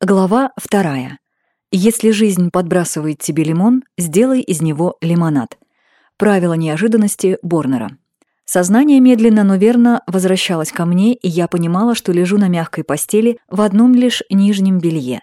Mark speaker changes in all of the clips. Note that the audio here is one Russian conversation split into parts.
Speaker 1: Глава вторая. Если жизнь подбрасывает тебе лимон, сделай из него лимонад. Правило неожиданности Борнера. Сознание медленно, но верно возвращалось ко мне, и я понимала, что лежу на мягкой постели в одном лишь нижнем белье.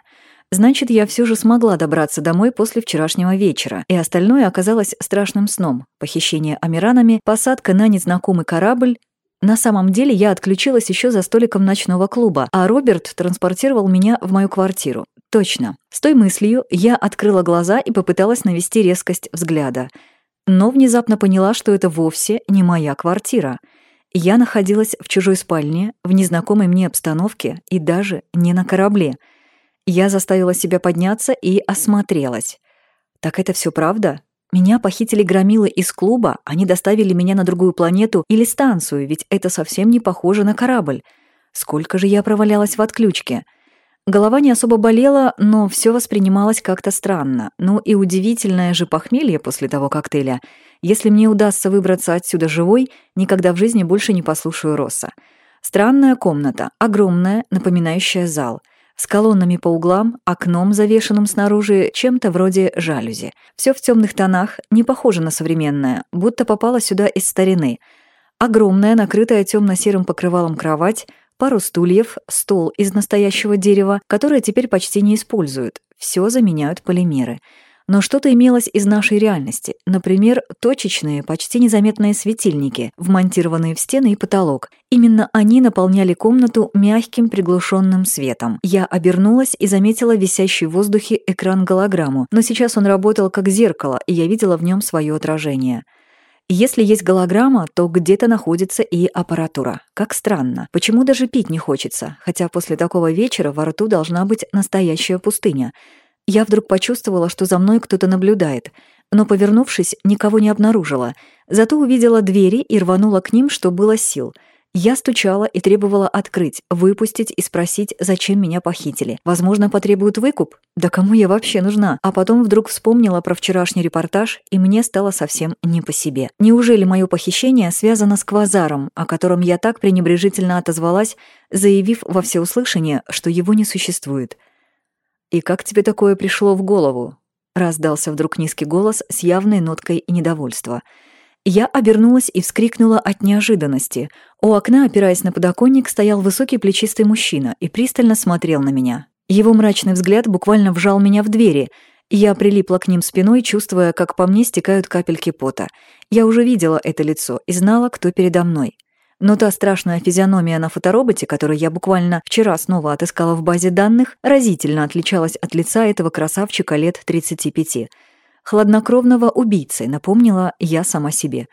Speaker 1: Значит, я все же смогла добраться домой после вчерашнего вечера, и остальное оказалось страшным сном. Похищение амиранами, посадка на незнакомый корабль, на самом деле я отключилась еще за столиком ночного клуба, а Роберт транспортировал меня в мою квартиру. Точно. С той мыслью я открыла глаза и попыталась навести резкость взгляда. Но внезапно поняла, что это вовсе не моя квартира. Я находилась в чужой спальне, в незнакомой мне обстановке и даже не на корабле. Я заставила себя подняться и осмотрелась. Так это все правда? Меня похитили громилы из клуба, они доставили меня на другую планету или станцию, ведь это совсем не похоже на корабль. Сколько же я провалялась в отключке? Голова не особо болела, но все воспринималось как-то странно. Ну и удивительное же похмелье после того коктейля. Если мне удастся выбраться отсюда живой, никогда в жизни больше не послушаю Росса. Странная комната, огромная, напоминающая зал — с колоннами по углам, окном, завешенным снаружи, чем-то вроде жалюзи. Все в темных тонах, не похоже на современное, будто попало сюда из старины. Огромная, накрытая темно-серым покрывалом кровать, пару стульев, стол из настоящего дерева, которое теперь почти не используют. Все заменяют полимеры — но что-то имелось из нашей реальности. Например, точечные, почти незаметные светильники, вмонтированные в стены и потолок. Именно они наполняли комнату мягким приглушенным светом. Я обернулась и заметила висящий в воздухе экран-голограмму, но сейчас он работал как зеркало, и я видела в нем свое отражение. Если есть голограмма, то где-то находится и аппаратура. Как странно. Почему даже пить не хочется? Хотя после такого вечера во рту должна быть настоящая пустыня. Я вдруг почувствовала, что за мной кто-то наблюдает, но, повернувшись, никого не обнаружила. Зато увидела двери и рванула к ним, что было сил. Я стучала и требовала открыть, выпустить и спросить, зачем меня похитили. Возможно, потребуют выкуп? Да кому я вообще нужна? А потом вдруг вспомнила про вчерашний репортаж, и мне стало совсем не по себе. Неужели мое похищение связано с квазаром, о котором я так пренебрежительно отозвалась, заявив во всеуслышание, что его не существует? «И как тебе такое пришло в голову?» — раздался вдруг низкий голос с явной ноткой недовольства. Я обернулась и вскрикнула от неожиданности. У окна, опираясь на подоконник, стоял высокий плечистый мужчина и пристально смотрел на меня. Его мрачный взгляд буквально вжал меня в двери. Я прилипла к ним спиной, чувствуя, как по мне стекают капельки пота. Я уже видела это лицо и знала, кто передо мной. Но та страшная физиономия на фотороботе, которую я буквально вчера снова отыскала в базе данных, разительно отличалась от лица этого красавчика лет 35. Хладнокровного убийцы, напомнила я сама себе.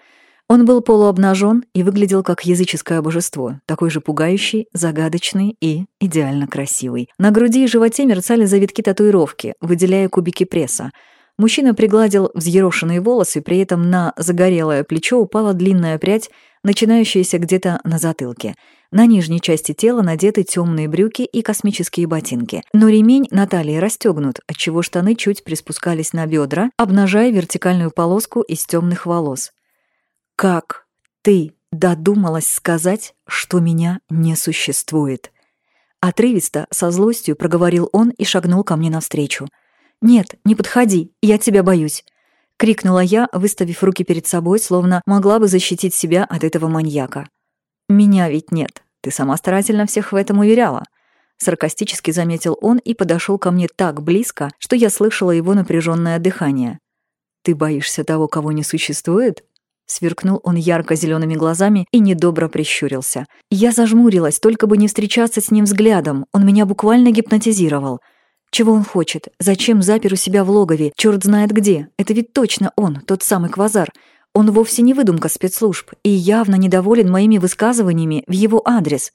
Speaker 1: Он был полуобнажен и выглядел как языческое божество, такой же пугающий, загадочный и идеально красивый. На груди и животе мерцали завитки татуировки, выделяя кубики пресса. Мужчина пригладил взъерошенные волосы, при этом на загорелое плечо упала длинная прядь начинающаяся где-то на затылке. На нижней части тела надеты темные брюки и космические ботинки. Но ремень на талии расстегнут, отчего штаны чуть приспускались на бедра, обнажая вертикальную полоску из темных волос. «Как ты додумалась сказать, что меня не существует?» Отрывисто, со злостью проговорил он и шагнул ко мне навстречу. «Нет, не подходи, я тебя боюсь крикнула я, выставив руки перед собой, словно могла бы защитить себя от этого маньяка. Меня ведь нет. Ты сама старательно всех в этом уверяла. Саркастически заметил он и подошел ко мне так близко, что я слышала его напряженное дыхание. Ты боишься того, кого не существует? Сверкнул он ярко зелеными глазами и недобро прищурился. Я зажмурилась, только бы не встречаться с ним взглядом. Он меня буквально гипнотизировал. Чего он хочет? Зачем запер у себя в логове? Черт знает где. Это ведь точно он, тот самый Квазар. Он вовсе не выдумка спецслужб и явно недоволен моими высказываниями в его адрес.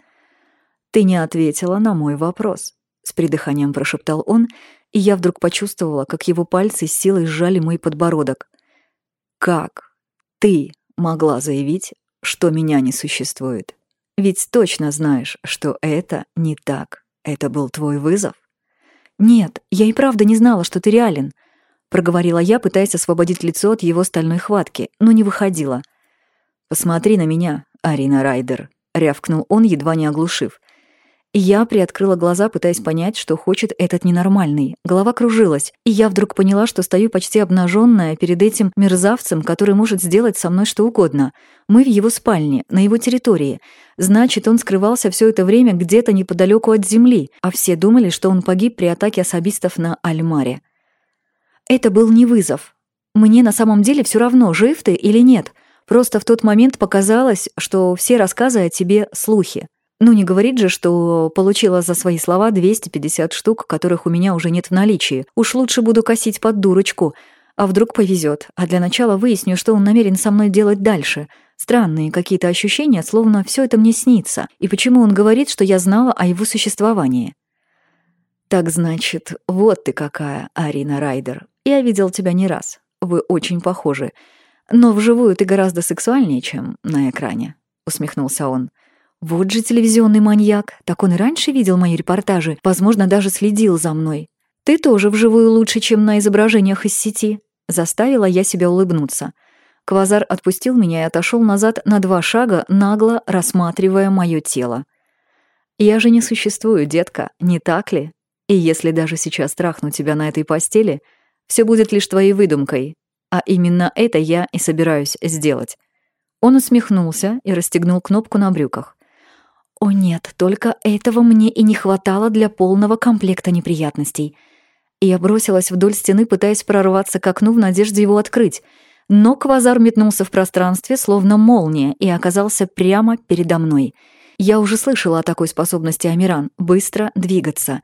Speaker 1: «Ты не ответила на мой вопрос», — с придыханием прошептал он, и я вдруг почувствовала, как его пальцы с силой сжали мой подбородок. «Как ты могла заявить, что меня не существует? Ведь точно знаешь, что это не так. Это был твой вызов?» «Нет, я и правда не знала, что ты реален», — проговорила я, пытаясь освободить лицо от его стальной хватки, но не выходила. «Посмотри на меня, Арина Райдер», — рявкнул он, едва не оглушив. Я приоткрыла глаза, пытаясь понять, что хочет этот ненормальный. Голова кружилась, и я вдруг поняла, что стою почти обнаженная перед этим мерзавцем, который может сделать со мной что угодно. Мы в его спальне, на его территории. Значит, он скрывался все это время где-то неподалеку от земли, а все думали, что он погиб при атаке особистов на Альмаре. Это был не вызов. Мне на самом деле все равно, жив ты или нет. Просто в тот момент показалось, что все рассказы о тебе — слухи. Ну, не говорит же, что получила за свои слова 250 штук, которых у меня уже нет в наличии. Уж лучше буду косить под дурочку. А вдруг повезет. А для начала выясню, что он намерен со мной делать дальше. Странные какие-то ощущения, словно все это мне снится. И почему он говорит, что я знала о его существовании? Так значит, вот ты какая, Арина Райдер. Я видел тебя не раз. Вы очень похожи. Но вживую ты гораздо сексуальнее, чем на экране, усмехнулся он. Вот же телевизионный маньяк. Так он и раньше видел мои репортажи, возможно, даже следил за мной. Ты тоже вживую лучше, чем на изображениях из сети. Заставила я себя улыбнуться. Квазар отпустил меня и отошел назад на два шага, нагло рассматривая мое тело. «Я же не существую, детка, не так ли? И если даже сейчас трахну тебя на этой постели, все будет лишь твоей выдумкой. А именно это я и собираюсь сделать». Он усмехнулся и расстегнул кнопку на брюках. О нет, только этого мне и не хватало для полного комплекта неприятностей. Я бросилась вдоль стены, пытаясь прорваться к окну в надежде его открыть. Но квазар метнулся в пространстве, словно молния, и оказался прямо передо мной. Я уже слышала о такой способности Амиран — быстро двигаться.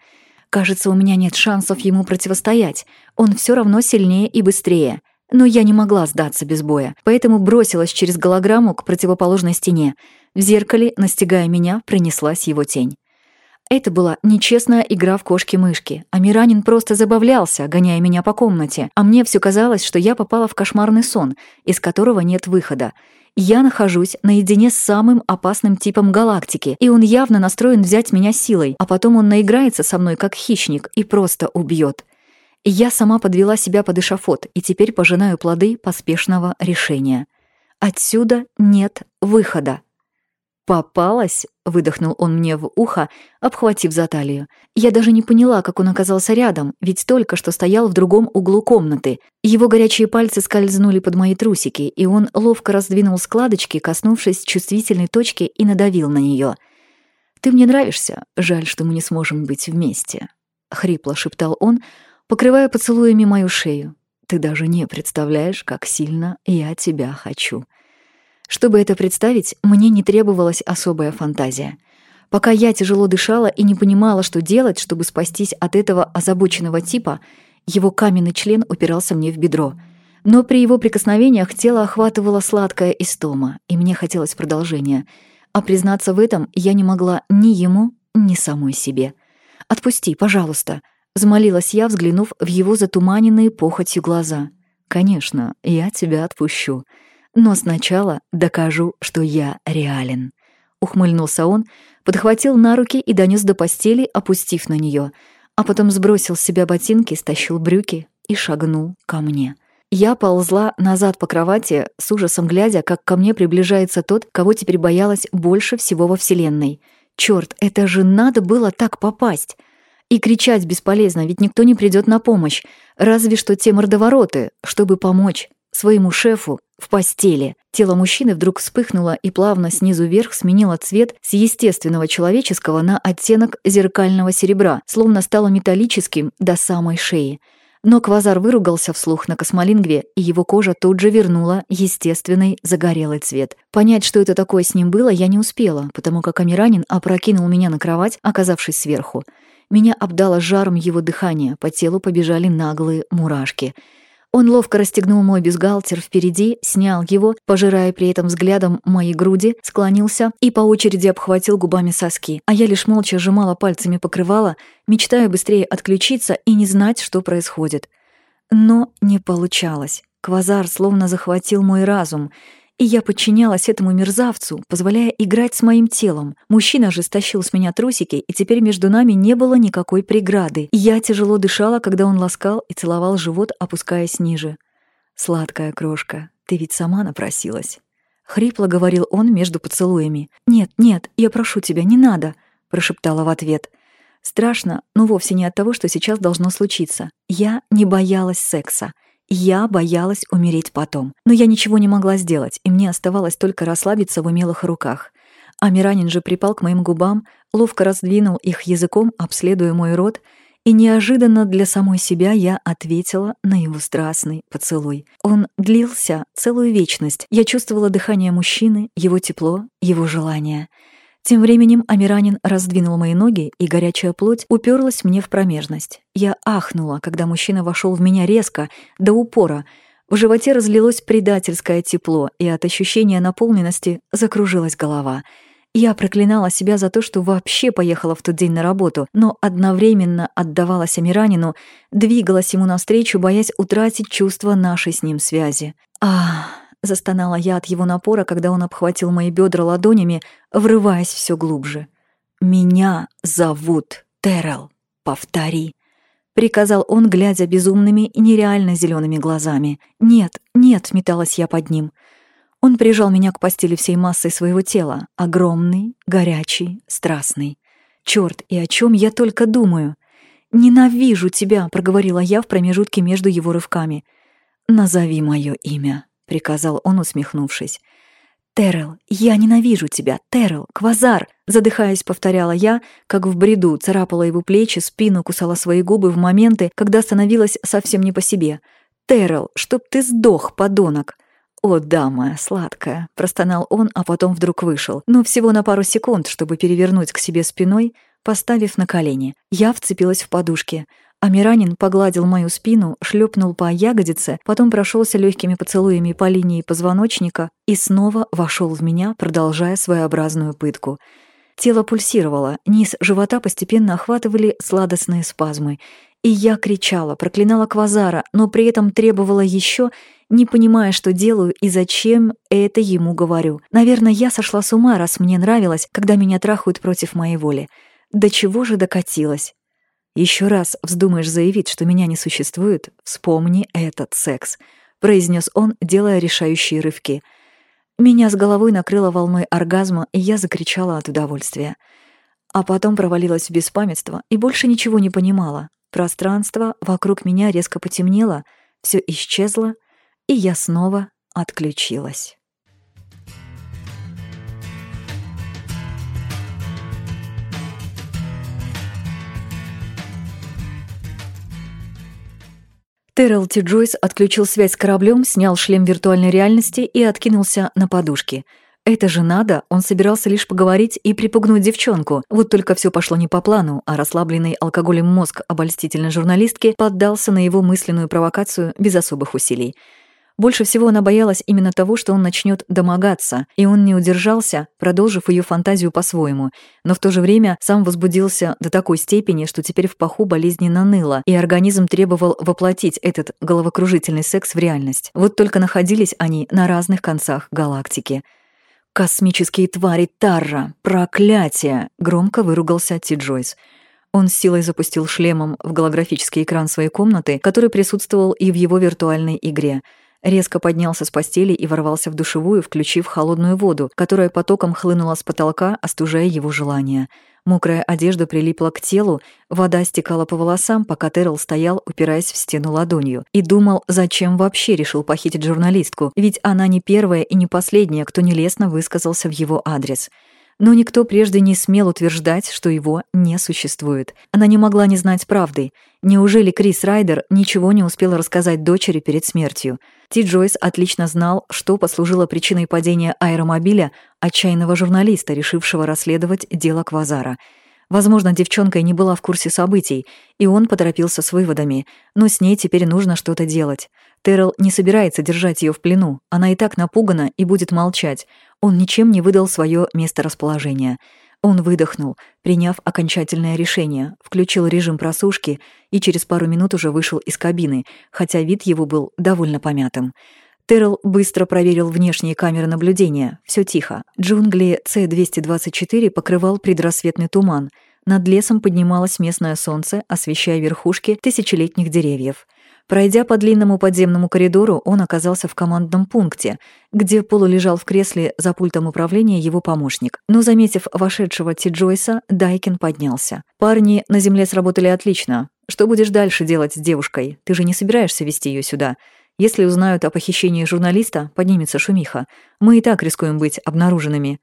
Speaker 1: Кажется, у меня нет шансов ему противостоять. Он все равно сильнее и быстрее. Но я не могла сдаться без боя, поэтому бросилась через голограмму к противоположной стене. В зеркале, настигая меня, пронеслась его тень. Это была нечестная игра в кошки-мышки. А Миранин просто забавлялся, гоняя меня по комнате, а мне все казалось, что я попала в кошмарный сон, из которого нет выхода. Я нахожусь наедине с самым опасным типом галактики, и он явно настроен взять меня силой, а потом он наиграется со мной как хищник и просто убьет. Я сама подвела себя под эшафот и теперь пожинаю плоды поспешного решения. Отсюда нет выхода. «Попалась?» — выдохнул он мне в ухо, обхватив за талию. Я даже не поняла, как он оказался рядом, ведь только что стоял в другом углу комнаты. Его горячие пальцы скользнули под мои трусики, и он ловко раздвинул складочки, коснувшись чувствительной точки, и надавил на нее. «Ты мне нравишься. Жаль, что мы не сможем быть вместе», — хрипло шептал он, — покрывая поцелуями мою шею. Ты даже не представляешь, как сильно я тебя хочу. Чтобы это представить, мне не требовалась особая фантазия. Пока я тяжело дышала и не понимала, что делать, чтобы спастись от этого озабоченного типа, его каменный член упирался мне в бедро. Но при его прикосновениях тело охватывало сладкая истома, и мне хотелось продолжения. А признаться в этом я не могла ни ему, ни самой себе. «Отпусти, пожалуйста», Взмолилась я, взглянув в его затуманенные похотью глаза. «Конечно, я тебя отпущу. Но сначала докажу, что я реален». Ухмыльнулся он, подхватил на руки и донес до постели, опустив на нее, а потом сбросил с себя ботинки, стащил брюки и шагнул ко мне. Я ползла назад по кровати, с ужасом глядя, как ко мне приближается тот, кого теперь боялась больше всего во Вселенной. Черт, это же надо было так попасть! И кричать бесполезно, ведь никто не придет на помощь. Разве что те мордовороты, чтобы помочь своему шефу в постели. Тело мужчины вдруг вспыхнуло и плавно снизу вверх сменило цвет с естественного человеческого на оттенок зеркального серебра, словно стало металлическим до самой шеи. Но Квазар выругался вслух на космолингве, и его кожа тут же вернула естественный загорелый цвет. Понять, что это такое с ним было, я не успела, потому как Амиранин опрокинул меня на кровать, оказавшись сверху. Меня обдало жаром его дыхания, по телу побежали наглые мурашки. Он ловко расстегнул мой бюстгальтер впереди, снял его, пожирая при этом взглядом мои груди, склонился и по очереди обхватил губами соски, а я лишь молча сжимала пальцами покрывало, мечтая быстрее отключиться и не знать, что происходит. Но не получалось. Квазар словно захватил мой разум — и я подчинялась этому мерзавцу, позволяя играть с моим телом. Мужчина же стащил с меня трусики, и теперь между нами не было никакой преграды. Я тяжело дышала, когда он ласкал и целовал живот, опускаясь ниже. «Сладкая крошка, ты ведь сама напросилась». Хрипло говорил он между поцелуями. «Нет, нет, я прошу тебя, не надо», прошептала в ответ. Страшно, но вовсе не от того, что сейчас должно случиться. Я не боялась секса. Я боялась умереть потом. Но я ничего не могла сделать, и мне оставалось только расслабиться в умелых руках. А Миранин же припал к моим губам, ловко раздвинул их языком, обследуя мой рот, и неожиданно для самой себя я ответила на его страстный поцелуй. Он длился целую вечность. Я чувствовала дыхание мужчины, его тепло, его желание — тем временем Амиранин раздвинул мои ноги, и горячая плоть уперлась мне в промежность. Я ахнула, когда мужчина вошел в меня резко, до упора. В животе разлилось предательское тепло, и от ощущения наполненности закружилась голова. Я проклинала себя за то, что вообще поехала в тот день на работу, но одновременно отдавалась Амиранину, двигалась ему навстречу, боясь утратить чувство нашей с ним связи. Ах... Застонала я от его напора, когда он обхватил мои бедра ладонями, врываясь все глубже. «Меня зовут Террел. Повтори», — приказал он, глядя безумными и нереально зелеными глазами. «Нет, нет», — металась я под ним. Он прижал меня к постели всей массой своего тела, огромный, горячий, страстный. Черт, и о чем я только думаю. «Ненавижу тебя», — проговорила я в промежутке между его рывками. «Назови мое имя», — приказал он, усмехнувшись. «Террел, я ненавижу тебя, Террел, Квазар!» Задыхаясь, повторяла я, как в бреду, царапала его плечи, спину, кусала свои губы в моменты, когда становилась совсем не по себе. «Террел, чтоб ты сдох, подонок!» «О, да, моя сладкая!» — простонал он, а потом вдруг вышел. Но всего на пару секунд, чтобы перевернуть к себе спиной, поставив на колени. Я вцепилась в подушки. Амиранин погладил мою спину, шлепнул по ягодице, потом прошелся легкими поцелуями по линии позвоночника и снова вошел в меня, продолжая своеобразную пытку. Тело пульсировало, низ живота постепенно охватывали сладостные спазмы. И я кричала, проклинала Квазара, но при этом требовала еще, не понимая, что делаю и зачем это ему говорю. Наверное, я сошла с ума, раз мне нравилось, когда меня трахают против моей воли. До чего же докатилась? Еще раз вздумаешь заявить, что меня не существует, вспомни этот секс», — произнес он, делая решающие рывки. Меня с головой накрыло волной оргазма, и я закричала от удовольствия. А потом провалилась в беспамятство и больше ничего не понимала. Пространство вокруг меня резко потемнело, все исчезло, и я снова отключилась. Террел Ти Джойс отключил связь с кораблем, снял шлем виртуальной реальности и откинулся на подушки. Это же надо, он собирался лишь поговорить и припугнуть девчонку. Вот только все пошло не по плану, а расслабленный алкоголем мозг обольстительной журналистки поддался на его мысленную провокацию без особых усилий. Больше всего она боялась именно того, что он начнет домогаться, и он не удержался, продолжив ее фантазию по-своему, но в то же время сам возбудился до такой степени, что теперь в паху болезненно ныло, и организм требовал воплотить этот головокружительный секс в реальность. Вот только находились они на разных концах галактики. «Космические твари Тарра! Проклятие!» — громко выругался Ти Джойс. Он с силой запустил шлемом в голографический экран своей комнаты, который присутствовал и в его виртуальной игре — Резко поднялся с постели и ворвался в душевую, включив холодную воду, которая потоком хлынула с потолка, остужая его желание. Мокрая одежда прилипла к телу, вода стекала по волосам, пока Террell стоял, упираясь в стену ладонью, и думал, зачем вообще решил похитить журналистку, ведь она не первая и не последняя, кто нелестно высказался в его адрес — но никто прежде не смел утверждать, что его не существует. Она не могла не знать правды. Неужели Крис Райдер ничего не успел рассказать дочери перед смертью? Ти Джойс отлично знал, что послужило причиной падения аэромобиля отчаянного журналиста, решившего расследовать дело Квазара. Возможно, девчонка и не была в курсе событий, и он поторопился с выводами, но с ней теперь нужно что-то делать. Террell не собирается держать ее в плену, она и так напугана и будет молчать. Он ничем не выдал свое месторасположение. Он выдохнул, приняв окончательное решение, включил режим просушки и через пару минут уже вышел из кабины, хотя вид его был довольно помятым. Террell быстро проверил внешние камеры наблюдения. Все тихо. Джунгли С-224 покрывал предрассветный туман. Над лесом поднималось местное солнце, освещая верхушки тысячелетних деревьев. Пройдя по длинному подземному коридору, он оказался в командном пункте, где полулежал в кресле за пультом управления его помощник. Но, заметив вошедшего Ти Джойса, Дайкин поднялся. «Парни на земле сработали отлично. Что будешь дальше делать с девушкой? Ты же не собираешься вести ее сюда. Если узнают о похищении журналиста, поднимется шумиха. Мы и так рискуем быть обнаруженными».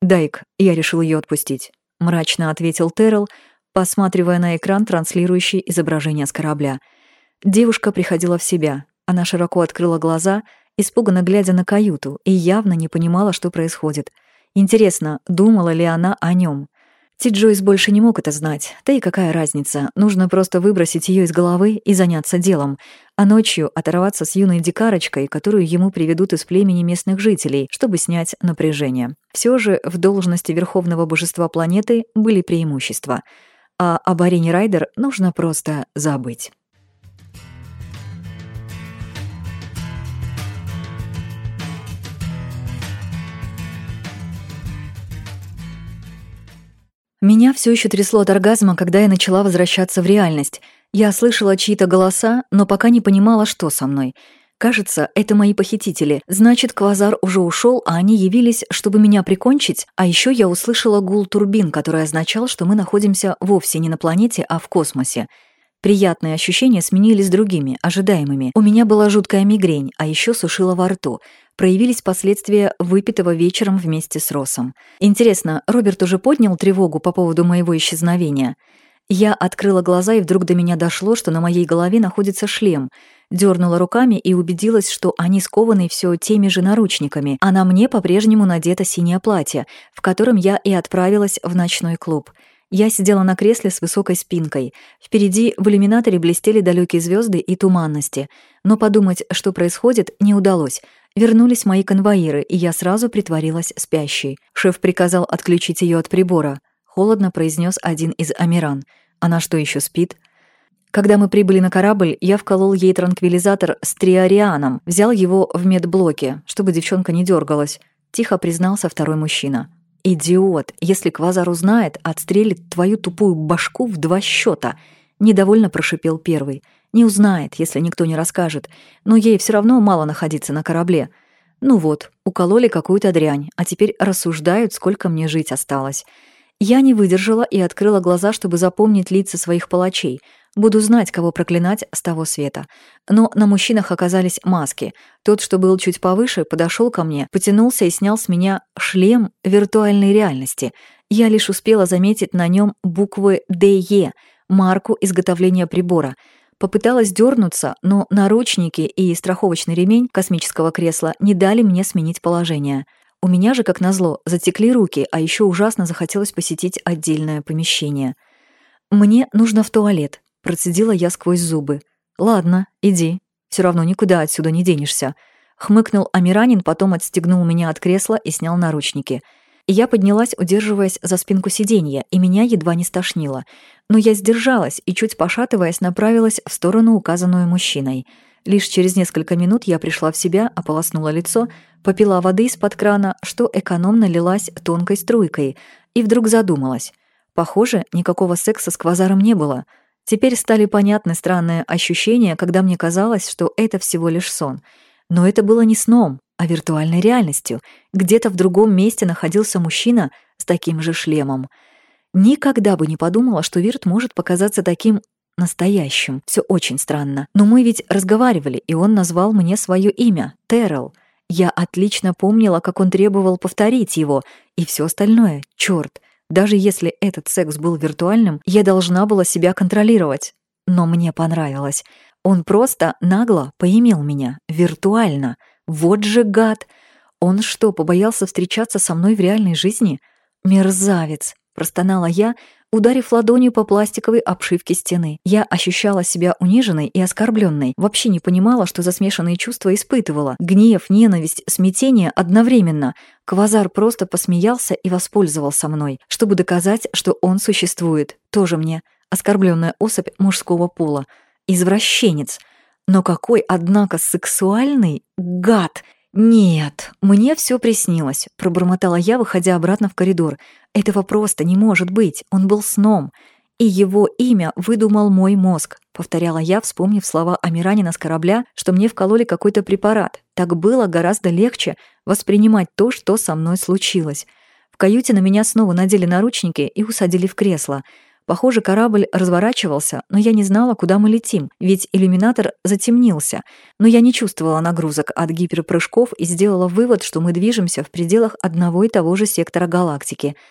Speaker 1: «Дайк, я решил ее отпустить», — мрачно ответил Террell, посматривая на экран, транслирующий изображение с корабля — Девушка приходила в себя. Она широко открыла глаза, испуганно глядя на каюту, и явно не понимала, что происходит. Интересно, думала ли она о нем? Ти Джойс больше не мог это знать. Да и какая разница? Нужно просто выбросить ее из головы и заняться делом. А ночью оторваться с юной дикарочкой, которую ему приведут из племени местных жителей, чтобы снять напряжение. Все же в должности верховного божества планеты были преимущества. А об Арене Райдер нужно просто забыть. Меня все еще трясло от оргазма, когда я начала возвращаться в реальность. Я слышала чьи-то голоса, но пока не понимала, что со мной. Кажется, это мои похитители. Значит, Квазар уже ушел, а они явились, чтобы меня прикончить. А еще я услышала гул турбин, который означал, что мы находимся вовсе не на планете, а в космосе. Приятные ощущения сменились другими, ожидаемыми. У меня была жуткая мигрень, а еще сушила во рту. Проявились последствия выпитого вечером вместе с Росом. Интересно, Роберт уже поднял тревогу по поводу моего исчезновения? Я открыла глаза, и вдруг до меня дошло, что на моей голове находится шлем. Дернула руками и убедилась, что они скованы все теми же наручниками, а на мне по-прежнему надето синее платье, в котором я и отправилась в ночной клуб. Я сидела на кресле с высокой спинкой. Впереди в иллюминаторе блестели далекие звезды и туманности. Но подумать, что происходит, не удалось. Вернулись мои конвоиры, и я сразу притворилась спящей. Шеф приказал отключить ее от прибора. Холодно произнес один из амиран. Она что, еще спит? Когда мы прибыли на корабль, я вколол ей транквилизатор с триарианом, взял его в медблоке, чтобы девчонка не дергалась. Тихо признался второй мужчина. «Идиот! Если Квазар узнает, отстрелит твою тупую башку в два счета!» Недовольно прошипел первый. «Не узнает, если никто не расскажет. Но ей все равно мало находиться на корабле. Ну вот, укололи какую-то дрянь, а теперь рассуждают, сколько мне жить осталось. Я не выдержала и открыла глаза, чтобы запомнить лица своих палачей — Буду знать, кого проклинать с того света. Но на мужчинах оказались маски. Тот, что был чуть повыше, подошел ко мне, потянулся и снял с меня шлем виртуальной реальности. Я лишь успела заметить на нем буквы «ДЕ», марку изготовления прибора. Попыталась дернуться, но наручники и страховочный ремень космического кресла не дали мне сменить положение. У меня же, как назло, затекли руки, а еще ужасно захотелось посетить отдельное помещение. «Мне нужно в туалет», Процедила я сквозь зубы. «Ладно, иди. Все равно никуда отсюда не денешься». Хмыкнул Амиранин, потом отстегнул меня от кресла и снял наручники. Я поднялась, удерживаясь за спинку сиденья, и меня едва не стошнило. Но я сдержалась и, чуть пошатываясь, направилась в сторону, указанную мужчиной. Лишь через несколько минут я пришла в себя, ополоснула лицо, попила воды из-под крана, что экономно лилась тонкой струйкой, и вдруг задумалась. Похоже, никакого секса с квазаром не было — Теперь стали понятны странные ощущения, когда мне казалось, что это всего лишь сон. Но это было не сном, а виртуальной реальностью. Где-то в другом месте находился мужчина с таким же шлемом. Никогда бы не подумала, что Вирт может показаться таким настоящим. Все очень странно. Но мы ведь разговаривали, и он назвал мне свое имя — Террell. Я отлично помнила, как он требовал повторить его, и все остальное — черт — даже если этот секс был виртуальным, я должна была себя контролировать. Но мне понравилось. Он просто нагло поимел меня. Виртуально. Вот же гад. Он что, побоялся встречаться со мной в реальной жизни? Мерзавец. Простонала я, ударив ладонью по пластиковой обшивке стены. Я ощущала себя униженной и оскорбленной, вообще не понимала, что за смешанные чувства испытывала. Гнев, ненависть, смятение одновременно. Квазар просто посмеялся и воспользовался мной, чтобы доказать, что он существует. Тоже мне. Оскорбленная особь мужского пола. Извращенец. Но какой, однако, сексуальный гад! «Нет, мне все приснилось», — пробормотала я, выходя обратно в коридор. «Этого просто не может быть, он был сном». и его имя выдумал мой мозг», — повторяла я, вспомнив слова Амиранина с корабля, что мне вкололи какой-то препарат. Так было гораздо легче воспринимать то, что со мной случилось. В каюте на меня снова надели наручники и усадили в кресло. Похоже, корабль разворачивался, но я не знала, куда мы летим, ведь иллюминатор затемнился. Но я не чувствовала нагрузок от гиперпрыжков и сделала вывод, что мы движемся в пределах одного и того же сектора галактики —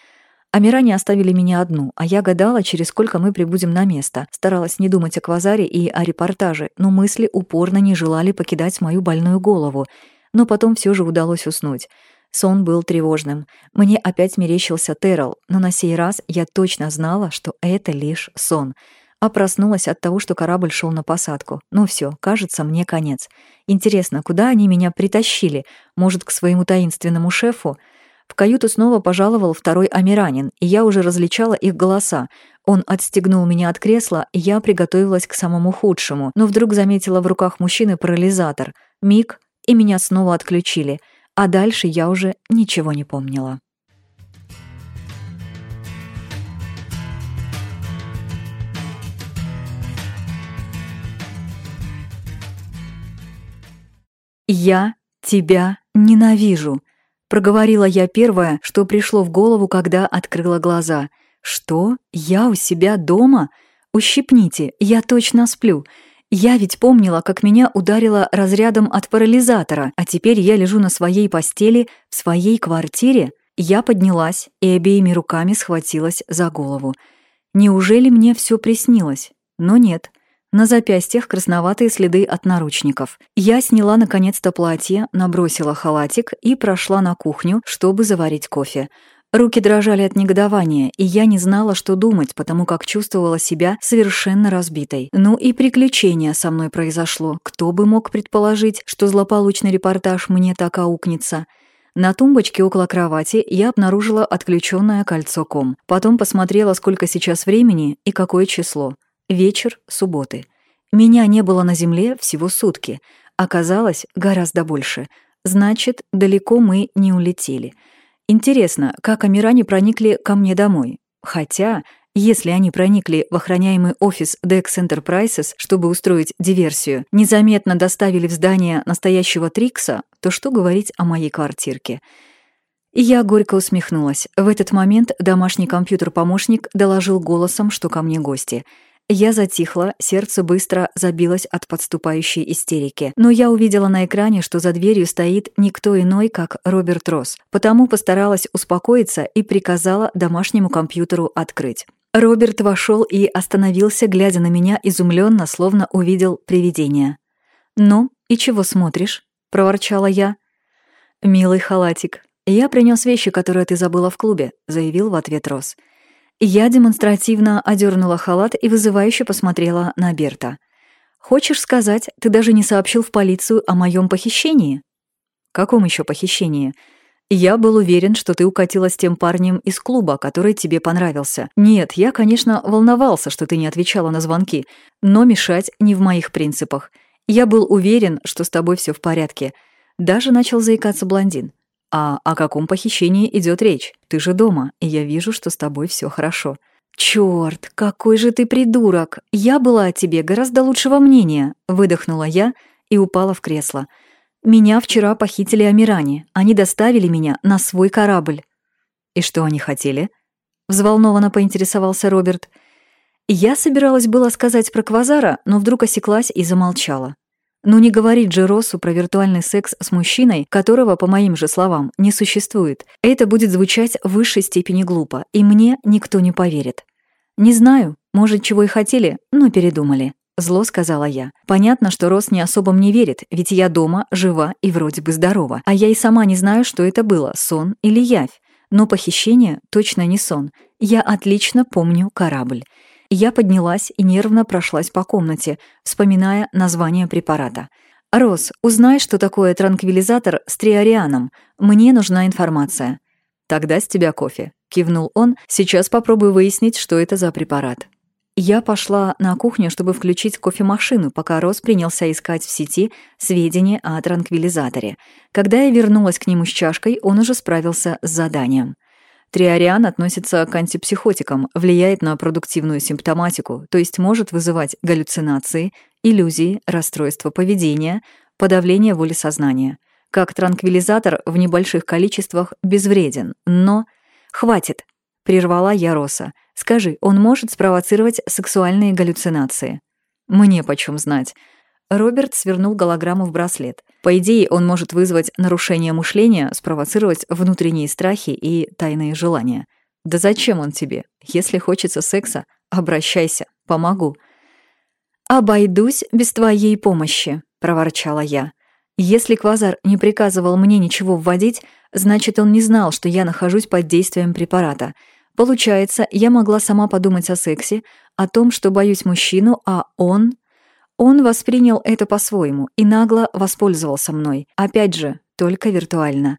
Speaker 1: Амиране оставили меня одну, а я гадала, через сколько мы прибудем на место. Старалась не думать о квазаре и о репортаже, но мысли упорно не желали покидать мою больную голову. Но потом все же удалось уснуть. Сон был тревожным. Мне опять мерещился Террел, но на сей раз я точно знала, что это лишь сон. А проснулась от того, что корабль шел на посадку. Ну все, кажется, мне конец. Интересно, куда они меня притащили? Может, к своему таинственному шефу? В каюту снова пожаловал второй амиранин, и я уже различала их голоса. Он отстегнул меня от кресла, и я приготовилась к самому худшему, но вдруг заметила в руках мужчины парализатор. Миг, и меня снова отключили. А дальше я уже ничего не помнила. «Я тебя ненавижу», Проговорила я первое, что пришло в голову, когда открыла глаза. «Что? Я у себя дома? Ущипните, я точно сплю. Я ведь помнила, как меня ударило разрядом от парализатора, а теперь я лежу на своей постели в своей квартире». Я поднялась и обеими руками схватилась за голову. Неужели мне все приснилось? Но нет. На запястьях красноватые следы от наручников. Я сняла наконец-то платье, набросила халатик и прошла на кухню, чтобы заварить кофе. Руки дрожали от негодования, и я не знала, что думать, потому как чувствовала себя совершенно разбитой. Ну и приключение со мной произошло. Кто бы мог предположить, что злополучный репортаж мне так аукнется? На тумбочке около кровати я обнаружила отключенное кольцо ком. Потом посмотрела, сколько сейчас времени и какое число. Вечер субботы. Меня не было на земле всего сутки. Оказалось, гораздо больше. Значит, далеко мы не улетели. Интересно, как амиране проникли ко мне домой? Хотя, если они проникли в охраняемый офис Dex Enterprises, чтобы устроить диверсию, незаметно доставили в здание настоящего Трикса, то что говорить о моей квартирке? Я горько усмехнулась. В этот момент домашний компьютер-помощник доложил голосом, что ко мне гости — я затихла, сердце быстро забилось от подступающей истерики. Но я увидела на экране, что за дверью стоит никто иной, как Роберт Росс. Потому постаралась успокоиться и приказала домашнему компьютеру открыть. Роберт вошел и остановился, глядя на меня изумленно, словно увидел привидение. «Ну, и чего смотришь?» — проворчала я. «Милый халатик. Я принес вещи, которые ты забыла в клубе», — заявил в ответ Росс. Я демонстративно одернула халат и вызывающе посмотрела на Берта. «Хочешь сказать, ты даже не сообщил в полицию о моем похищении?» «Каком еще похищении?» «Я был уверен, что ты укатила с тем парнем из клуба, который тебе понравился. Нет, я, конечно, волновался, что ты не отвечала на звонки, но мешать не в моих принципах. Я был уверен, что с тобой все в порядке. Даже начал заикаться блондин. «А о каком похищении идет речь? Ты же дома, и я вижу, что с тобой все хорошо». «Чёрт, какой же ты придурок! Я была о тебе гораздо лучшего мнения!» — выдохнула я и упала в кресло. «Меня вчера похитили Амиране. Они доставили меня на свой корабль». «И что они хотели?» — взволнованно поинтересовался Роберт. Я собиралась было сказать про Квазара, но вдруг осеклась и замолчала. Но не говорить же Россу про виртуальный секс с мужчиной, которого, по моим же словам, не существует. Это будет звучать в высшей степени глупо, и мне никто не поверит. Не знаю, может, чего и хотели, но передумали. Зло сказала я. Понятно, что Рос не особо мне верит, ведь я дома, жива и вроде бы здорова. А я и сама не знаю, что это было, сон или явь. Но похищение точно не сон. Я отлично помню корабль. Я поднялась и нервно прошлась по комнате, вспоминая название препарата. «Рос, узнай, что такое транквилизатор с триарианом. Мне нужна информация». «Тогда с тебя кофе», — кивнул он. «Сейчас попробую выяснить, что это за препарат». Я пошла на кухню, чтобы включить кофемашину, пока Рос принялся искать в сети сведения о транквилизаторе. Когда я вернулась к нему с чашкой, он уже справился с заданием. Триариан относится к антипсихотикам, влияет на продуктивную симптоматику, то есть может вызывать галлюцинации, иллюзии, расстройство поведения, подавление воли сознания. Как транквилизатор в небольших количествах безвреден, но... «Хватит!» — прервала я Роса. «Скажи, он может спровоцировать сексуальные галлюцинации?» «Мне почем знать?» Роберт свернул голограмму в браслет. По идее, он может вызвать нарушение мышления, спровоцировать внутренние страхи и тайные желания. Да зачем он тебе? Если хочется секса, обращайся, помогу. «Обойдусь без твоей помощи», — проворчала я. Если Квазар не приказывал мне ничего вводить, значит, он не знал, что я нахожусь под действием препарата. Получается, я могла сама подумать о сексе, о том, что боюсь мужчину, а он он воспринял это по-своему и нагло воспользовался мной. Опять же, только виртуально.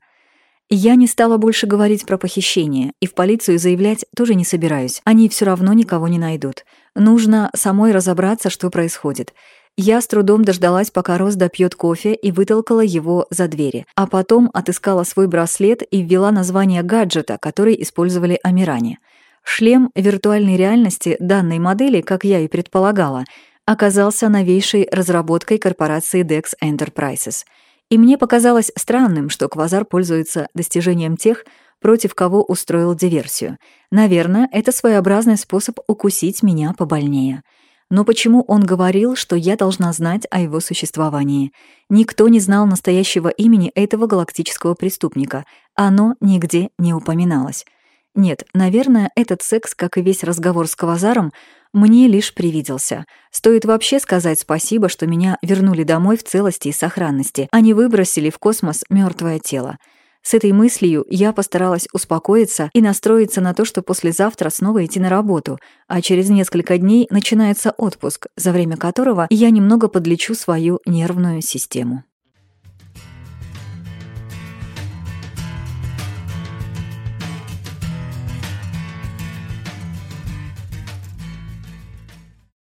Speaker 1: Я не стала больше говорить про похищение, и в полицию заявлять тоже не собираюсь. Они все равно никого не найдут. Нужно самой разобраться, что происходит. Я с трудом дождалась, пока Рос допьет кофе и вытолкала его за двери, а потом отыскала свой браслет и ввела название гаджета, который использовали Амиране. Шлем виртуальной реальности данной модели, как я и предполагала — оказался новейшей разработкой корпорации Dex Enterprises. И мне показалось странным, что Квазар пользуется достижением тех, против кого устроил диверсию. Наверное, это своеобразный способ укусить меня побольнее. Но почему он говорил, что я должна знать о его существовании? Никто не знал настоящего имени этого галактического преступника. Оно нигде не упоминалось. Нет, наверное, этот секс, как и весь разговор с Квазаром, мне лишь привиделся. Стоит вообще сказать спасибо, что меня вернули домой в целости и сохранности, а не выбросили в космос мертвое тело. С этой мыслью я постаралась успокоиться и настроиться на то, что послезавтра снова идти на работу, а через несколько дней начинается отпуск, за время которого я немного подлечу свою нервную систему.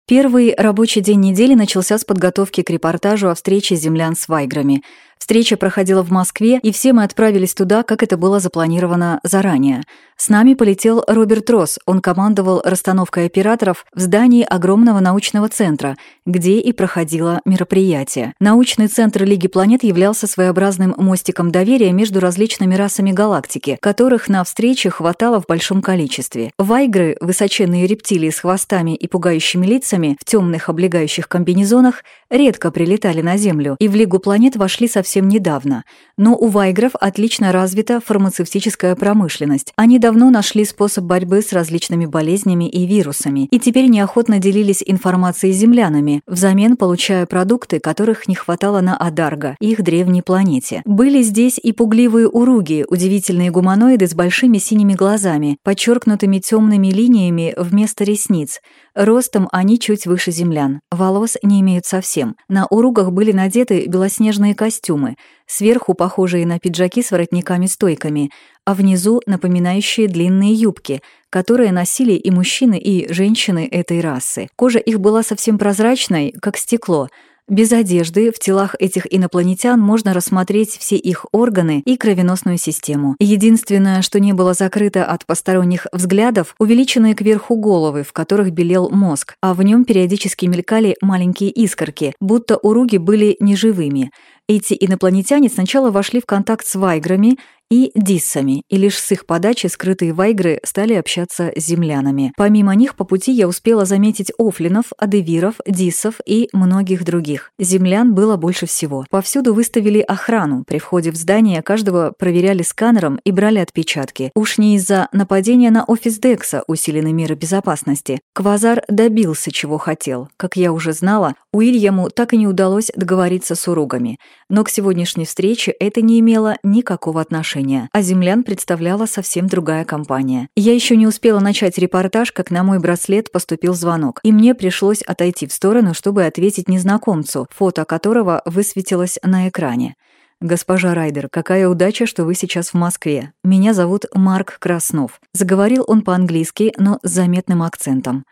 Speaker 1: Первый рабочий день недели начался с подготовки к репортажу о встрече землян с вайграми — Встреча проходила в Москве, и все мы отправились туда, как это было запланировано заранее. С нами полетел Роберт Росс, он командовал расстановкой операторов в здании огромного научного центра, где и проходило мероприятие. Научный центр Лиги планет являлся своеобразным мостиком доверия между различными расами галактики, которых на встрече хватало в большом количестве. Вайгры, высоченные рептилии с хвостами и пугающими лицами в темных облегающих комбинезонах, редко прилетали на Землю, и в Лигу планет вошли совсем совсем недавно, но у вайгров отлично развита фармацевтическая промышленность. Они давно нашли способ борьбы с различными болезнями и вирусами, и теперь неохотно делились информацией с землянами, взамен получая продукты, которых не хватало на Адарго, их древней планете. Были здесь и пугливые уруги, удивительные гуманоиды с большими синими глазами, подчеркнутыми темными линиями вместо ресниц. Ростом они чуть выше землян, волос не имеют совсем. На уругах были надеты белоснежные костюмы, костюмы, сверху похожие на пиджаки с воротниками-стойками, а внизу напоминающие длинные юбки, которые носили и мужчины, и женщины этой расы. Кожа их была совсем прозрачной, как стекло — без одежды в телах этих инопланетян можно рассмотреть все их органы и кровеносную систему. Единственное, что не было закрыто от посторонних взглядов, увеличенные кверху головы, в которых белел мозг, а в нем периодически мелькали маленькие искорки, будто уруги были неживыми. Эти инопланетяне сначала вошли в контакт с вайграми и диссами, и лишь с их подачи скрытые вайгры стали общаться с землянами. Помимо них по пути я успела заметить офлинов, адевиров, диссов и многих других. Землян было больше всего. Повсюду выставили охрану. При входе в здание каждого проверяли сканером и брали отпечатки. Уж не из-за нападения на офис Декса усилены меры безопасности. Квазар добился, чего хотел. Как я уже знала, Уильяму так и не удалось договориться с уругами. Но к сегодняшней встрече это не имело никакого отношения а землян представляла совсем другая компания. Я еще не успела начать репортаж, как на мой браслет поступил звонок, и мне пришлось отойти в сторону, чтобы ответить незнакомцу, фото которого высветилось на экране. «Госпожа Райдер, какая удача, что вы сейчас в Москве. Меня зовут Марк Краснов». Заговорил он по-английски, но с заметным акцентом.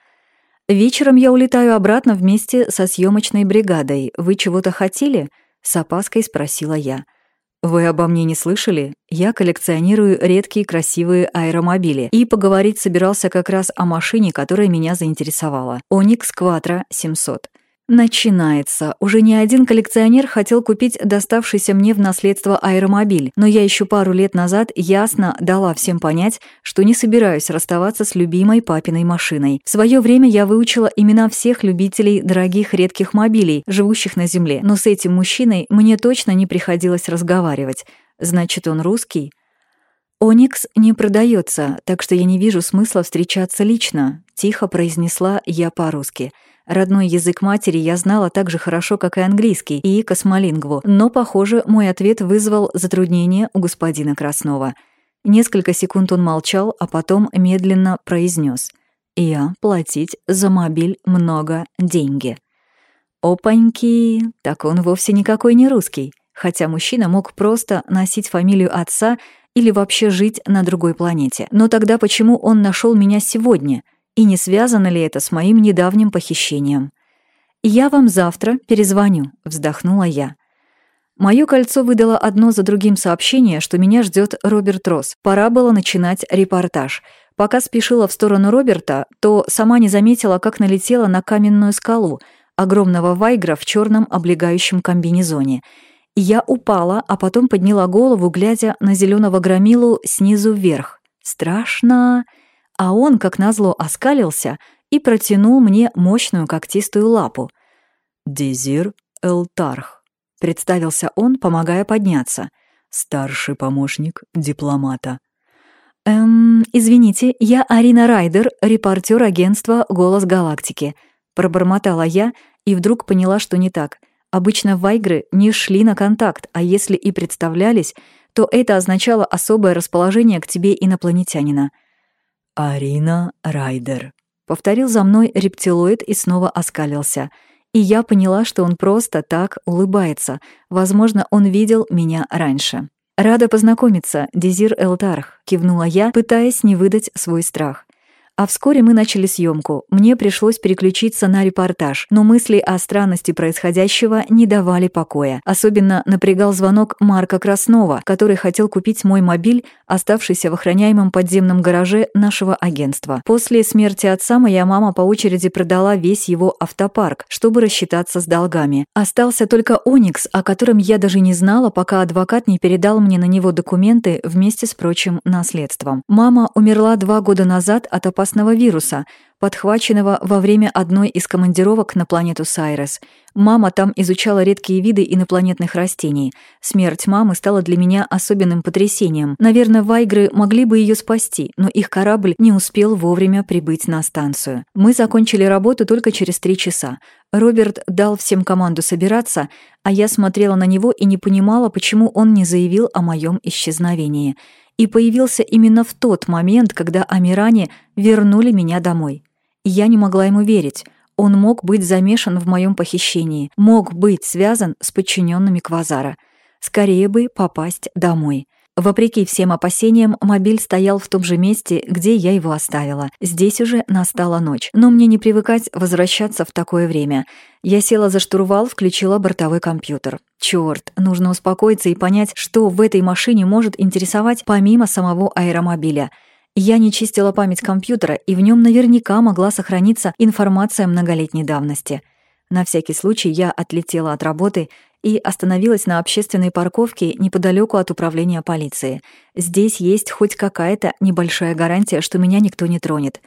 Speaker 1: «Вечером я улетаю обратно вместе со съемочной бригадой. Вы чего-то хотели?» — с опаской спросила я. Вы обо мне не слышали? Я коллекционирую редкие красивые аэромобили и поговорить собирался как раз о машине, которая меня заинтересовала. Оникс Quattro 700. Начинается. Уже не один коллекционер хотел купить доставшийся мне в наследство аэромобиль, но я еще пару лет назад ясно дала всем понять, что не собираюсь расставаться с любимой папиной машиной. В свое время я выучила имена всех любителей дорогих редких мобилей, живущих на земле, но с этим мужчиной мне точно не приходилось разговаривать. Значит, он русский? «Оникс не продается, так что я не вижу смысла встречаться лично», — тихо произнесла я по-русски — Родной язык матери я знала так же хорошо, как и английский, и космолингву, но, похоже, мой ответ вызвал затруднение у господина Краснова. Несколько секунд он молчал, а потом медленно произнес: «Я платить за мобиль много деньги». Опаньки, так он вовсе никакой не русский, хотя мужчина мог просто носить фамилию отца или вообще жить на другой планете. Но тогда почему он нашел меня сегодня — и не связано ли это с моим недавним похищением. «Я вам завтра перезвоню», — вздохнула я. Моё кольцо выдало одно за другим сообщение, что меня ждет Роберт Росс. Пора было начинать репортаж. Пока спешила в сторону Роберта, то сама не заметила, как налетела на каменную скалу, огромного вайгра в черном облегающем комбинезоне. Я упала, а потом подняла голову, глядя на зеленого громилу снизу вверх. Страшно а он, как назло, оскалился и протянул мне мощную когтистую лапу. «Дезир Элтарх», — представился он, помогая подняться. «Старший помощник дипломата». «Эм, извините, я Арина Райдер, репортер агентства «Голос галактики», — пробормотала я и вдруг поняла, что не так. Обычно вайгры не шли на контакт, а если и представлялись, то это означало особое расположение к тебе инопланетянина — «Арина Райдер», — повторил за мной рептилоид и снова оскалился. И я поняла, что он просто так улыбается. Возможно, он видел меня раньше. «Рада познакомиться, Дезир Элтарх», — кивнула я, пытаясь не выдать свой страх. А вскоре мы начали съемку. Мне пришлось переключиться на репортаж, но мысли о странности происходящего не давали покоя. Особенно напрягал звонок Марка Краснова, который хотел купить мой мобиль, оставшийся в охраняемом подземном гараже нашего агентства. После смерти отца моя мама по очереди продала весь его автопарк, чтобы рассчитаться с долгами. Остался только Оникс, о котором я даже не знала, пока адвокат не передал мне на него документы вместе с прочим наследством. Мама умерла два года назад от опасности опасного вируса, подхваченного во время одной из командировок на планету Сайрес. Мама там изучала редкие виды инопланетных растений. Смерть мамы стала для меня особенным потрясением. Наверное, вайгры могли бы ее спасти, но их корабль не успел вовремя прибыть на станцию. Мы закончили работу только через три часа. Роберт дал всем команду собираться, а я смотрела на него и не понимала, почему он не заявил о моем исчезновении и появился именно в тот момент, когда Амиране вернули меня домой. Я не могла ему верить. Он мог быть замешан в моем похищении, мог быть связан с подчиненными Квазара. Скорее бы попасть домой. Вопреки всем опасениям, мобиль стоял в том же месте, где я его оставила. Здесь уже настала ночь, но мне не привыкать возвращаться в такое время. Я села за штурвал, включила бортовой компьютер. Чёрт, нужно успокоиться и понять, что в этой машине может интересовать помимо самого аэромобиля. Я не чистила память компьютера, и в нем наверняка могла сохраниться информация многолетней давности. На всякий случай я отлетела от работы и остановилась на общественной парковке неподалеку от управления полиции. Здесь есть хоть какая-то небольшая гарантия, что меня никто не тронет.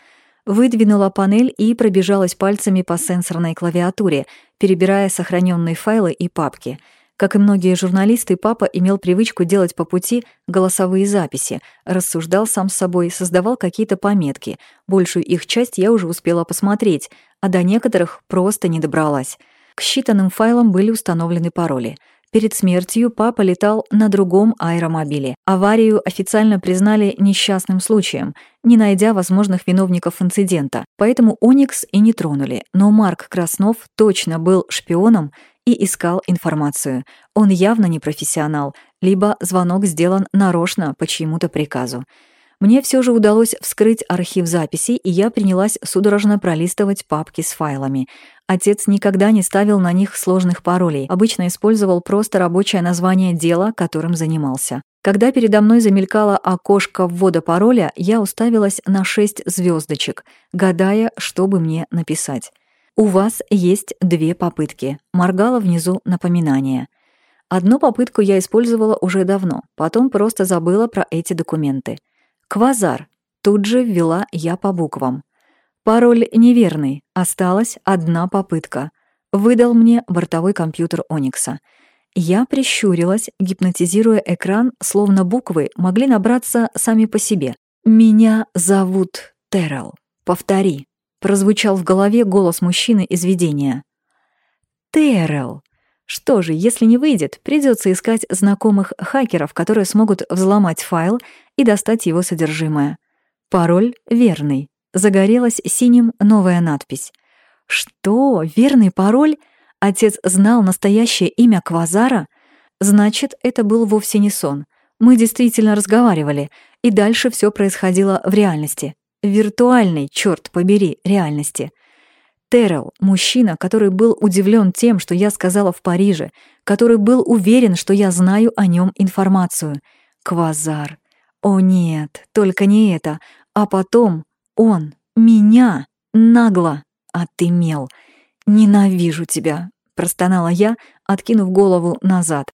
Speaker 1: Выдвинула панель и пробежалась пальцами по сенсорной клавиатуре, перебирая сохраненные файлы и папки. Как и многие журналисты, папа имел привычку делать по пути голосовые записи, рассуждал сам с собой, создавал какие-то пометки. Большую их часть я уже успела посмотреть, а до некоторых просто не добралась. К считанным файлам были установлены пароли. Перед смертью папа летал на другом аэромобиле. Аварию официально признали несчастным случаем, не найдя возможных виновников инцидента. Поэтому Оникс и не тронули. Но Марк Краснов точно был шпионом и искал информацию. Он явно не профессионал, либо звонок сделан нарочно по чьему-то приказу. Мне все же удалось вскрыть архив записей, и я принялась судорожно пролистывать папки с файлами. Отец никогда не ставил на них сложных паролей, обычно использовал просто рабочее название дела, которым занимался. Когда передо мной замелькало окошко ввода пароля, я уставилась на шесть звездочек, гадая, что бы мне написать. «У вас есть две попытки», — моргало внизу напоминание. Одну попытку я использовала уже давно, потом просто забыла про эти документы. «Квазар», — тут же ввела я по буквам. Пароль неверный, осталась одна попытка. Выдал мне бортовой компьютер Оникса. Я прищурилась, гипнотизируя экран, словно буквы могли набраться сами по себе. «Меня зовут Террел. Повтори», — прозвучал в голове голос мужчины из видения. «Террел», что же, если не выйдет, придется искать знакомых хакеров, которые смогут взломать файл и достать его содержимое. Пароль верный. Загорелась синим новая надпись. Что? Верный пароль? Отец знал настоящее имя Квазара? Значит, это был вовсе не сон. Мы действительно разговаривали, и дальше все происходило в реальности. Виртуальной, черт побери, реальности — Террел, мужчина, который был удивлен тем, что я сказала в Париже, который был уверен, что я знаю о нем информацию. Квазар. О нет, только не это. А потом он меня нагло отымел. «Ненавижу тебя», — простонала я, откинув голову назад.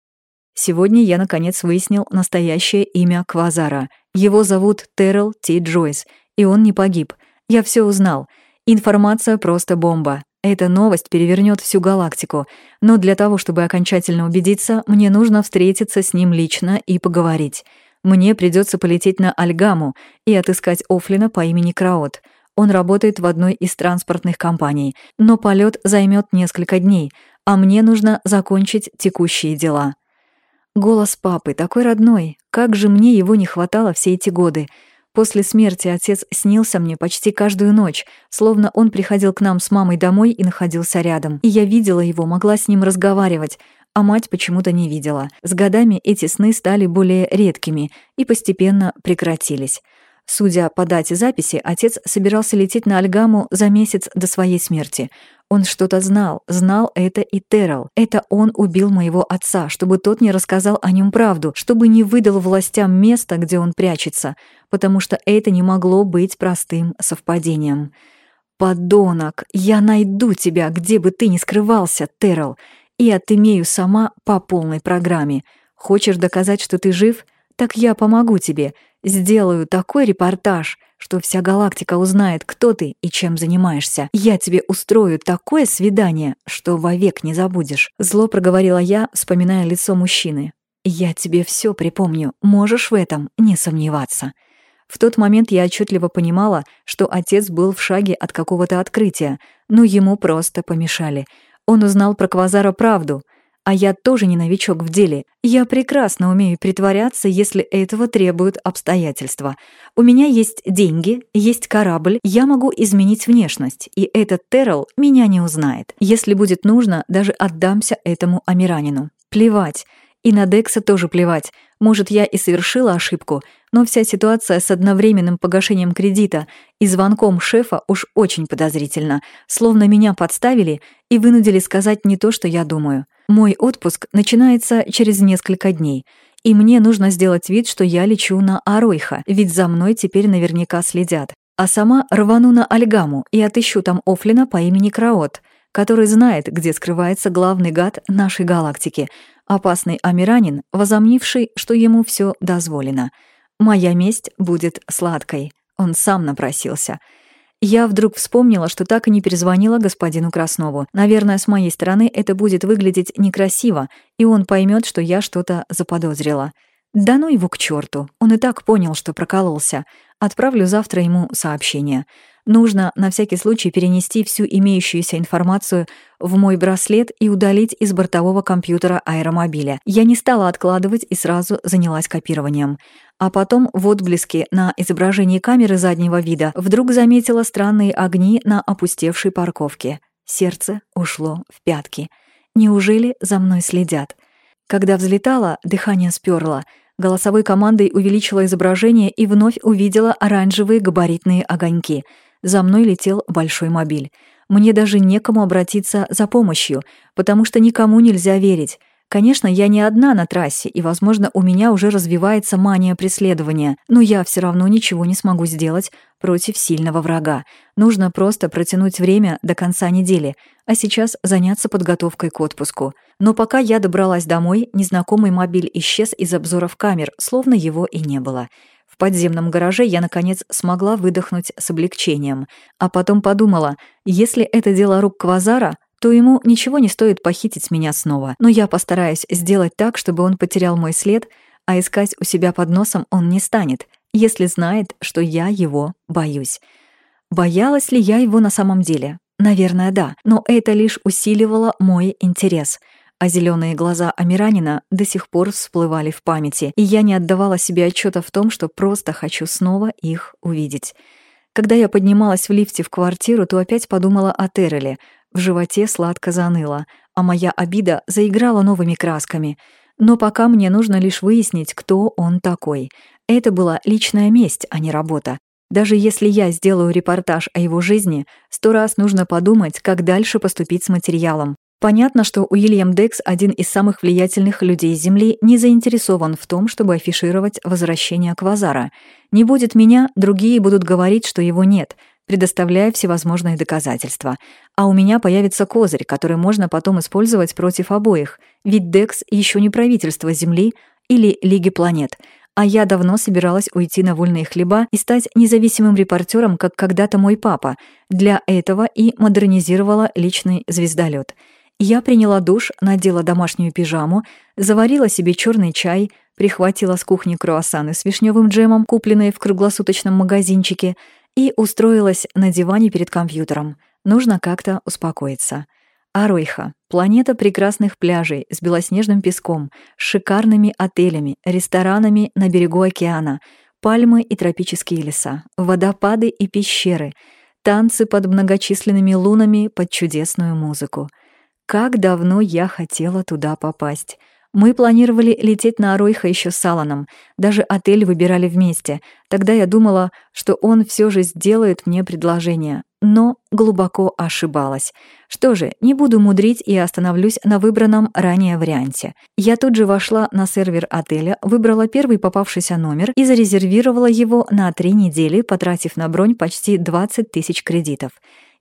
Speaker 1: Сегодня я, наконец, выяснил настоящее имя Квазара. Его зовут Террел Ти Джойс, и он не погиб. Я все узнал — Информация просто бомба. Эта новость перевернет всю галактику. Но для того, чтобы окончательно убедиться, мне нужно встретиться с ним лично и поговорить. Мне придется полететь на Альгаму и отыскать Офлина по имени Краот. Он работает в одной из транспортных компаний, но полет займет несколько дней, а мне нужно закончить текущие дела. Голос папы такой родной, как же мне его не хватало все эти годы. После смерти отец снился мне почти каждую ночь, словно он приходил к нам с мамой домой и находился рядом. И я видела его, могла с ним разговаривать, а мать почему-то не видела. С годами эти сны стали более редкими и постепенно прекратились. Судя по дате записи, отец собирался лететь на Альгаму за месяц до своей смерти. Он что-то знал, знал это и Террел. Это он убил моего отца, чтобы тот не рассказал о нем правду, чтобы не выдал властям место, где он прячется, потому что это не могло быть простым совпадением. «Подонок, я найду тебя, где бы ты ни скрывался, Террел, и отымею сама по полной программе. Хочешь доказать, что ты жив? Так я помогу тебе. Сделаю такой репортаж, что вся галактика узнает, кто ты и чем занимаешься. Я тебе устрою такое свидание, что вовек не забудешь. Зло проговорила я, вспоминая лицо мужчины. Я тебе все припомню, можешь в этом не сомневаться. В тот момент я отчетливо понимала, что отец был в шаге от какого-то открытия, но ему просто помешали. Он узнал про Квазара правду — а я тоже не новичок в деле. Я прекрасно умею притворяться, если этого требуют обстоятельства. У меня есть деньги, есть корабль, я могу изменить внешность, и этот Террел меня не узнает. Если будет нужно, даже отдамся этому Амиранину. Плевать. И на Декса тоже плевать. Может, я и совершила ошибку, но вся ситуация с одновременным погашением кредита и звонком шефа уж очень подозрительно, словно меня подставили и вынудили сказать не то, что я думаю. Мой отпуск начинается через несколько дней, и мне нужно сделать вид, что я лечу на Аройха, ведь за мной теперь наверняка следят. А сама рвану на Альгаму и отыщу там Офлина по имени Краот, который знает, где скрывается главный гад нашей галактики — опасный амиранин, возомнивший, что ему все дозволено. Моя месть будет сладкой. Он сам напросился. Я вдруг вспомнила, что так и не перезвонила господину Краснову. Наверное, с моей стороны это будет выглядеть некрасиво, и он поймет, что я что-то заподозрила. Да ну его к черту. Он и так понял, что прокололся. Отправлю завтра ему сообщение. Нужно на всякий случай перенести всю имеющуюся информацию в мой браслет и удалить из бортового компьютера аэромобиля. Я не стала откладывать и сразу занялась копированием. А потом в отблеске на изображении камеры заднего вида вдруг заметила странные огни на опустевшей парковке. Сердце ушло в пятки. Неужели за мной следят? Когда взлетала, дыхание сперло. Голосовой командой увеличила изображение и вновь увидела оранжевые габаритные огоньки. За мной летел большой мобиль. Мне даже некому обратиться за помощью, потому что никому нельзя верить. Конечно, я не одна на трассе, и, возможно, у меня уже развивается мания преследования, но я все равно ничего не смогу сделать против сильного врага. Нужно просто протянуть время до конца недели, а сейчас заняться подготовкой к отпуску. Но пока я добралась домой, незнакомый мобиль исчез из обзоров камер, словно его и не было. В подземном гараже я, наконец, смогла выдохнуть с облегчением. А потом подумала, если это дело рук Квазара, то ему ничего не стоит похитить меня снова. Но я постараюсь сделать так, чтобы он потерял мой след, а искать у себя под носом он не станет, если знает, что я его боюсь. Боялась ли я его на самом деле? Наверное, да, но это лишь усиливало мой интерес. А зеленые глаза Амиранина до сих пор всплывали в памяти, и я не отдавала себе отчета в том, что просто хочу снова их увидеть. Когда я поднималась в лифте в квартиру, то опять подумала о Терреле, в животе сладко заныло, а моя обида заиграла новыми красками. Но пока мне нужно лишь выяснить, кто он такой. Это была личная месть, а не работа. Даже если я сделаю репортаж о его жизни, сто раз нужно подумать, как дальше поступить с материалом. Понятно, что Уильям Декс, один из самых влиятельных людей Земли, не заинтересован в том, чтобы афишировать возвращение Квазара. Не будет меня, другие будут говорить, что его нет — предоставляя всевозможные доказательства. А у меня появится козырь, который можно потом использовать против обоих, ведь Декс еще не правительство Земли или Лиги планет, а я давно собиралась уйти на вольные хлеба и стать независимым репортером, как когда-то мой папа. Для этого и модернизировала личный звездолет. Я приняла душ, надела домашнюю пижаму, заварила себе черный чай, прихватила с кухни круассаны с вишневым джемом, купленные в круглосуточном магазинчике, и устроилась на диване перед компьютером. Нужно как-то успокоиться. Аройха — планета прекрасных пляжей с белоснежным песком, шикарными отелями, ресторанами на берегу океана, пальмы и тропические леса, водопады и пещеры, танцы под многочисленными лунами под чудесную музыку. Как давно я хотела туда попасть — мы планировали лететь на Аройха еще с Аланом, даже отель выбирали вместе. Тогда я думала, что он все же сделает мне предложение, но глубоко ошибалась. Что же, не буду мудрить и остановлюсь на выбранном ранее варианте. Я тут же вошла на сервер отеля, выбрала первый попавшийся номер и зарезервировала его на три недели, потратив на бронь почти 20 тысяч кредитов.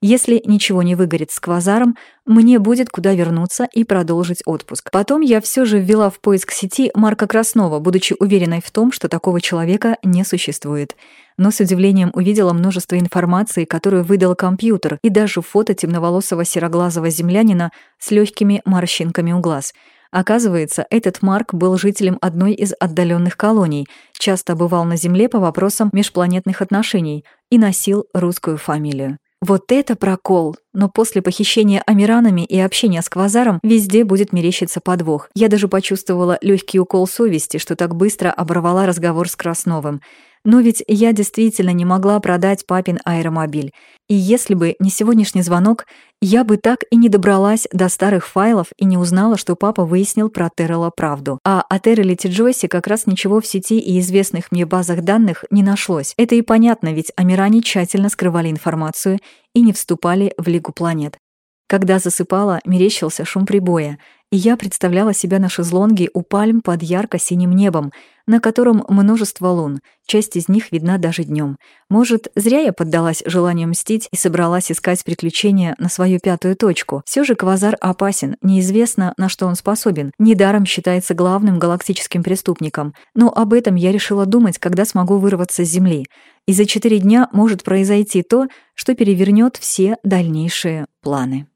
Speaker 1: Если ничего не выгорит с квазаром, мне будет куда вернуться и продолжить отпуск. Потом я все же ввела в поиск сети Марка Краснова, будучи уверенной в том, что такого человека не существует. Но с удивлением увидела множество информации, которую выдал компьютер, и даже фото темноволосого сероглазого землянина с легкими морщинками у глаз — Оказывается, этот Марк был жителем одной из отдаленных колоний, часто бывал на Земле по вопросам межпланетных отношений и носил русскую фамилию. Вот это прокол! Но после похищения Амиранами и общения с Квазаром везде будет мерещиться подвох. Я даже почувствовала легкий укол совести, что так быстро оборвала разговор с Красновым. Но ведь я действительно не могла продать папин аэромобиль. И если бы не сегодняшний звонок, я бы так и не добралась до старых файлов и не узнала, что папа выяснил про Террела правду. А о Терреле Джойсе как раз ничего в сети и известных мне базах данных не нашлось. Это и понятно, ведь Амиране тщательно скрывали информацию и не вступали в Лигу планет. Когда засыпала, мерещился шум прибоя, и я представляла себя на шезлонге у пальм под ярко-синим небом, на котором множество лун, часть из них видна даже днем. Может, зря я поддалась желанию мстить и собралась искать приключения на свою пятую точку. Все же Квазар опасен, неизвестно, на что он способен. Недаром считается главным галактическим преступником. Но об этом я решила думать, когда смогу вырваться с Земли. И за четыре дня может произойти то, что перевернет все дальнейшие планы.